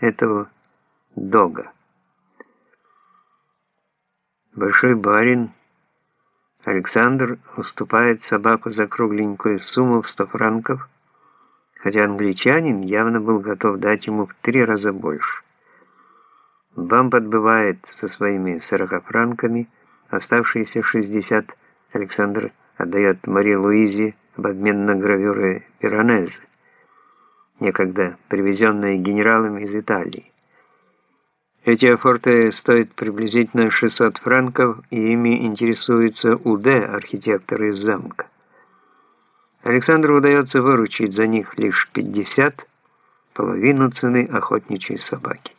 этого дога. Большой барин Александр уступает собаку за кругленькую сумму в 100 франков, хотя англичанин явно был готов дать ему в три раза больше. Бамп отбывает со своими 40 франками, оставшиеся 60 Александр отдает Марии Луизе в обмен на гравюры Пиранезы, некогда привезенные генералом из Италии. Эти афорты стоят приблизительно 600 франков, и ими интересуется УД, архитектор из замка. Александру удается выручить за них лишь 50, половину цены охотничьей собаки.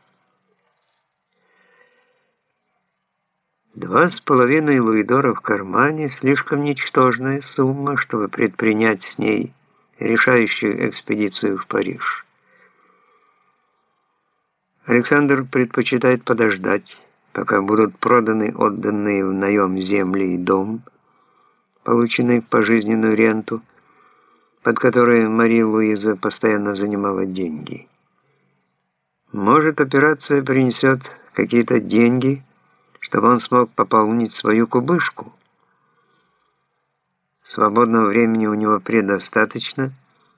Два с половиной луидора в кармане – слишком ничтожная сумма, чтобы предпринять с ней решающую экспедицию в Париж. Александр предпочитает подождать, пока будут проданы отданные в наем земли и дом, полученный в пожизненную ренту, под которой Мария Луиза постоянно занимала деньги. Может, операция принесет какие-то деньги, чтобы он смог пополнить свою кубышку. Свободного времени у него предостаточно,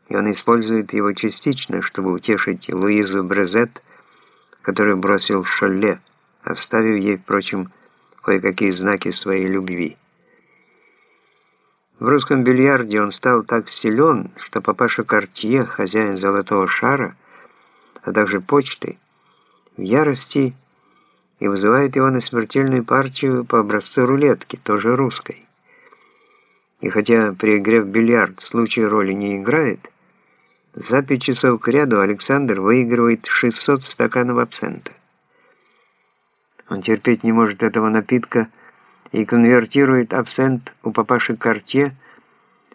и он использует его частично, чтобы утешить Луизу Брезет, который бросил Шолле, оставив ей, впрочем, кое-какие знаки своей любви. В русском бильярде он стал так силен, что папаша Кортье, хозяин золотого шара, а также почты, в ярости и вызывает его на смертельную партию по образцу рулетки, тоже русской. И хотя при игре в бильярд случай роли не играет, за пять часов к ряду Александр выигрывает 600 стаканов абсента. Он терпеть не может этого напитка и конвертирует абсент у папаши Кортье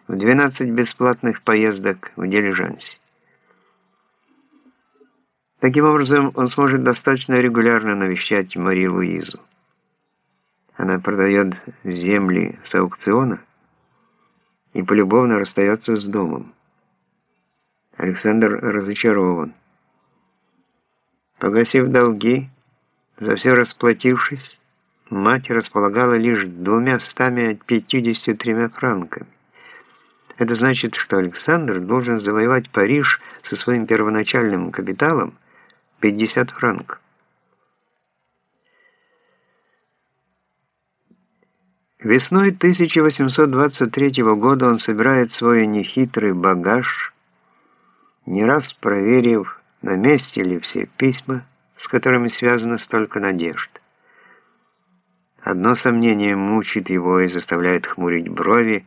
в 12 бесплатных поездок в дилижансе. Таким образом, он сможет достаточно регулярно навещать Марию Луизу. Она продает земли с аукциона и полюбовно расстается с домом. Александр разочарован. Погасив долги, за все расплатившись, мать располагала лишь двумя стами пятьюдесятью тремя франками. Это значит, что Александр должен завоевать Париж со своим первоначальным капиталом 50 франков. Весной 1823 года он собирает свой нехитрый багаж не раз проверив, на месте ли все письма, с которыми связано столько надежд. Одно сомнение мучит его и заставляет хмурить брови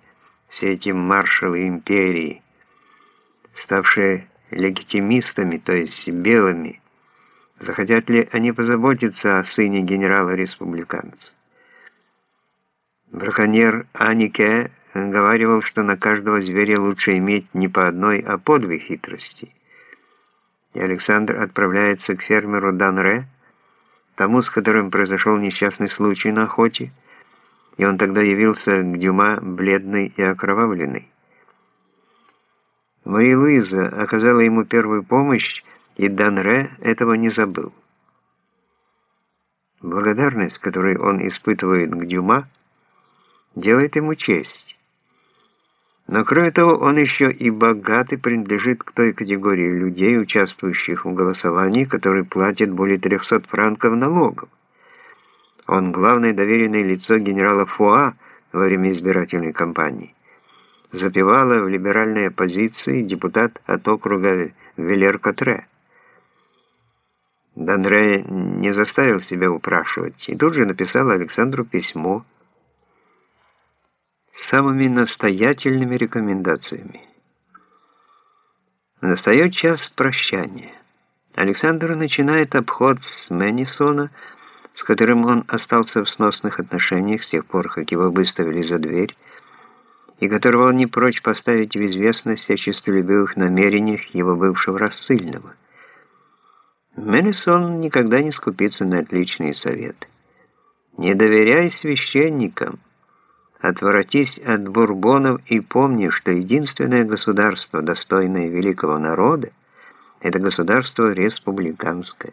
все эти маршалы империи, ставшие легитимистами, то есть белыми. Захотят ли они позаботиться о сыне генерала-республиканца? Браконьер Анике говаривал, что на каждого зверя лучше иметь не по одной, а по две хитрости. И Александр отправляется к фермеру Данре, тому, с которым произошел несчастный случай на охоте, и он тогда явился к Дюма бледный и окровавленный. Мария Луиза оказала ему первую помощь, и Данре этого не забыл. Благодарность, которую он испытывает к Дюма, делает ему честь. Но кроме того, он еще и богат и принадлежит к той категории людей, участвующих в голосовании, которые платят более 300 франков налогов. Он главное доверенное лицо генерала Фуа во время избирательной кампании. Запевала в либеральной оппозиции депутат от округа Велер-Котре. Данре не заставил себя упрашивать и тут же написал Александру письмо, самыми настоятельными рекомендациями. Настает час прощания. Александр начинает обход с Мэннисона, с которым он остался в сносных отношениях с тех пор, как его выставили за дверь, и которого он не прочь поставить в известность о честолюбивых намерениях его бывшего рассыльного. Мэннисон никогда не скупится на отличные советы. «Не доверяй священникам», Отворотись от бурбонов и помни, что единственное государство, достойное великого народа, Это государство республиканское.